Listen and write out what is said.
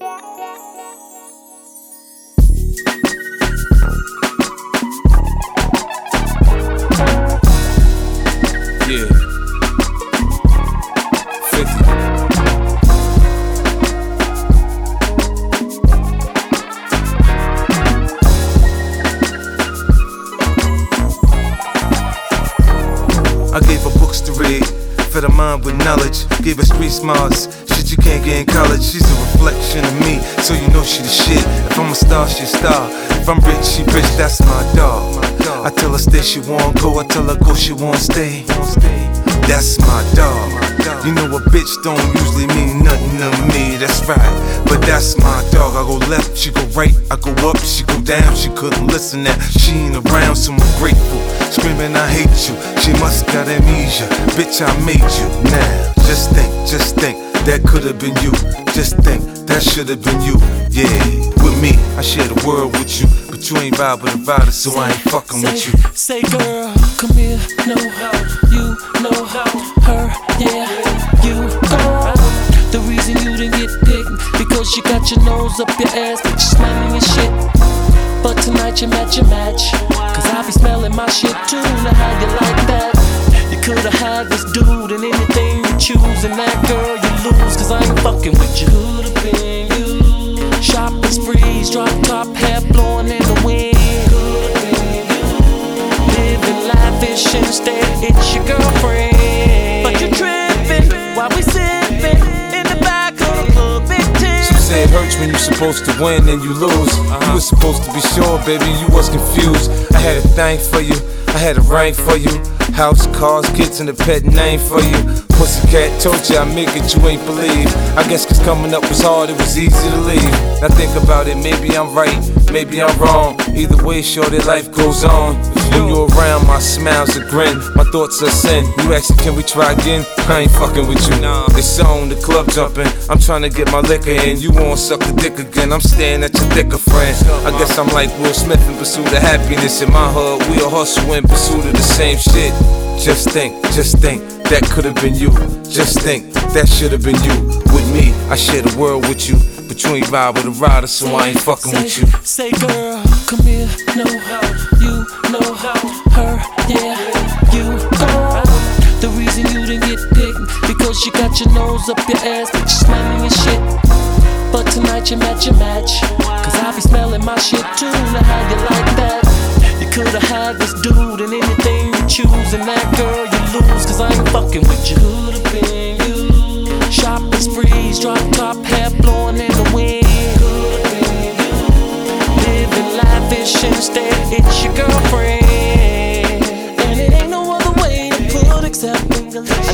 Yeah. 50. I gave her books to read, fed her mind with knowledge, gave her street smarts, shit you can't get in college. She's a reflection of me, so you know she the shit. If I'm a star, she a star. If I'm rich, she rich, that's my dog. I tell her stay, she won't go. I tell her go, she won't stay. That's my dog. You know a bitch don't usually mean nothing to me, that's right. But that's my dog. I go left, she go right. I go up, she go down. She couldn't listen that she ain't around, so I'm grateful. Screaming, I hate you. She must got amnesia. Bitch, I made you. Now, just think, just think. That could have been you. Just think, that should have been you. Yeah, with me, I share the world with you. But you ain't vibe with a rider, so I ain't fucking with you. Say, girl, come here, no, you know her, you got your nose up your ass, but you smelling your shit. But tonight you match your match, cause I be smelling my shit too. Now how you like that? You could've had this dude and anything you choose, and that girl you lose, cause I ain't fucking with you. Could've been you. Shopping sprees, drop top, hair blowing in the wind. Could've been you. Living lavish instead, it's your girlfriend. Say it hurts when you're supposed to win and you lose. You uh-huh. was supposed to be sure, baby, you was confused. I had a thing for you, I had a ring for you. House, cars, kids, and a pet name for you. Pussycat told you I make it, you ain't believe. I guess cause coming up was hard, it was easy to leave. Now think about it, maybe I'm right, maybe I'm wrong. Either way, sure that life goes on. When you're around, my smile's a grin, my thoughts are sin. You asking, can we try again? I ain't fucking with you. It's on, the club jumping. I'm trying to get my liquor in. You won't suck the dick again. I'm staring at your thicker friend. I guess I'm like Will Smith in pursuit of happiness. In my hood, we all hustle in pursuit of the same shit. Just think, just think, that could have been you. Just think, that should have been you. With me, I share the world with you. But you ain't vibe with a rider, so I ain't fucking with you. Say, girl, come here, no, Cause you got your nose up your ass, but you're smelling your shit. But tonight you match your match. Cause I be smelling my shit too. Now how you like that? You could've had this dude and anything you choose, and that girl you lose. Cause I ain't fucking with you. Could've been you. Shopping sprees, drop top, hair blowing in the wind. Living lavish instead, it's your girlfriend. And it ain't no other way to put except English.